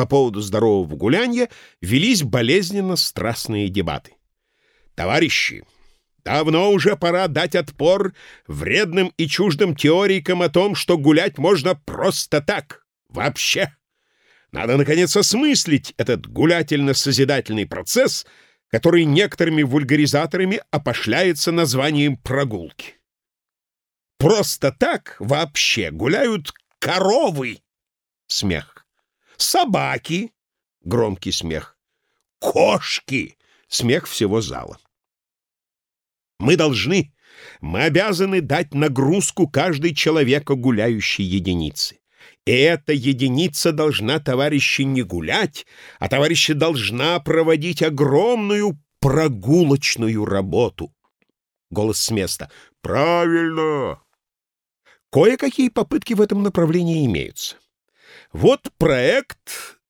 по поводу здорового гулянья велись болезненно страстные дебаты. «Товарищи, давно уже пора дать отпор вредным и чуждым теорикам о том, что гулять можно просто так, вообще. Надо, наконец, осмыслить этот гулятельно-созидательный процесс, который некоторыми вульгаризаторами опошляется названием прогулки. Просто так вообще гуляют коровы. Смех. Собаки. Громкий смех. Кошки. Смех всего зала. Мы должны, мы обязаны дать нагрузку каждой человека гуляющей единице. И эта единица должна, товарищи, не гулять, а товарищи должна проводить огромную прогулочную работу. Голос с места. Правильно. Кое-какие попытки в этом направлении имеются. Вот проект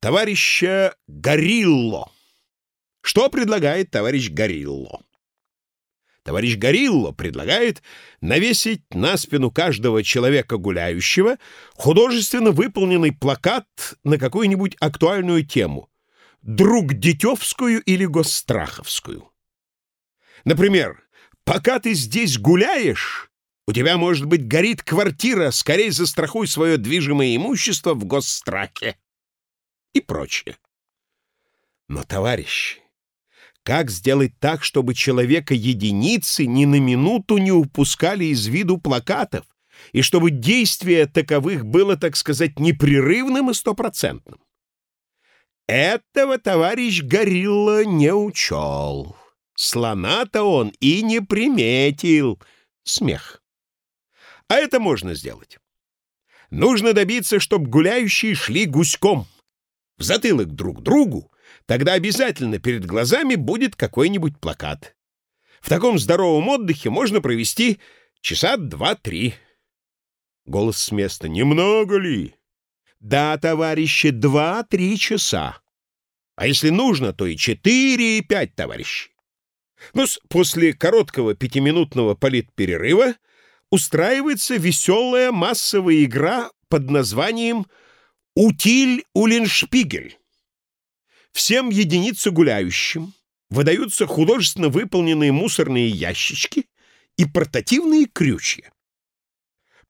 товарища Горилло. Что предлагает товарищ Горилло? Товарищ Горилло предлагает навесить на спину каждого человека гуляющего художественно выполненный плакат на какую-нибудь актуальную тему — друг Детевскую или Госстраховскую. Например, «Пока ты здесь гуляешь, у тебя, может быть, горит квартира, скорее застрахуй свое движимое имущество в госстраке. И прочее. Но, товарищи, как сделать так, чтобы человека-единицы ни на минуту не упускали из виду плакатов, и чтобы действие таковых было, так сказать, непрерывным и стопроцентным? Этого товарищ Горилла не учел. Слона-то он и не приметил. Смех. А это можно сделать. Нужно добиться, чтобы гуляющие шли гуськом, в затылок друг другу, тогда обязательно перед глазами будет какой-нибудь плакат. В таком здоровом отдыхе можно провести часа два-три. Голос с места. Немного ли? Да, товарищи, два-три часа. А если нужно, то и четыре, и пять, товарищи. Ну, после короткого пятиминутного политперерыва устраивается веселая массовая игра под названием «Утиль-Улиншпигель». Всем единицу гуляющим выдаются художественно выполненные мусорные ящички и портативные крючья.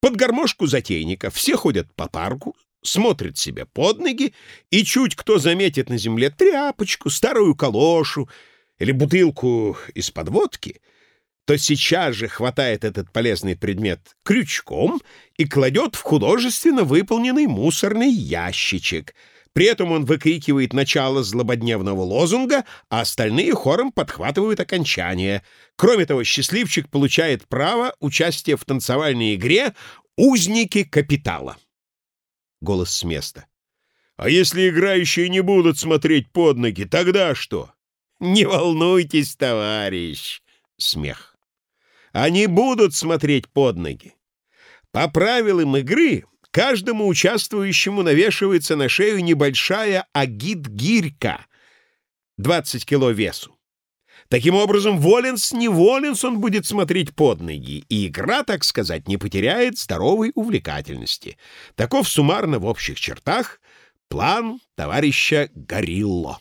Под гармошку затейника все ходят по парку, смотрят себе под ноги, и чуть кто заметит на земле тряпочку, старую калошу или бутылку из-под водки — то сейчас же хватает этот полезный предмет крючком и кладет в художественно выполненный мусорный ящичек. При этом он выкрикивает начало злободневного лозунга, а остальные хором подхватывают окончание. Кроме того, счастливчик получает право участия в танцевальной игре «Узники капитала». Голос с места. «А если играющие не будут смотреть под ноги, тогда что?» «Не волнуйтесь, товарищ!» Смех. Они будут смотреть под ноги. По правилам игры каждому участвующему навешивается на шею небольшая агит-гирька 20 кило весу. Таким образом, воленс не воленс он будет смотреть под ноги, и игра, так сказать, не потеряет здоровой увлекательности. Таков суммарно в общих чертах план товарища Горилло.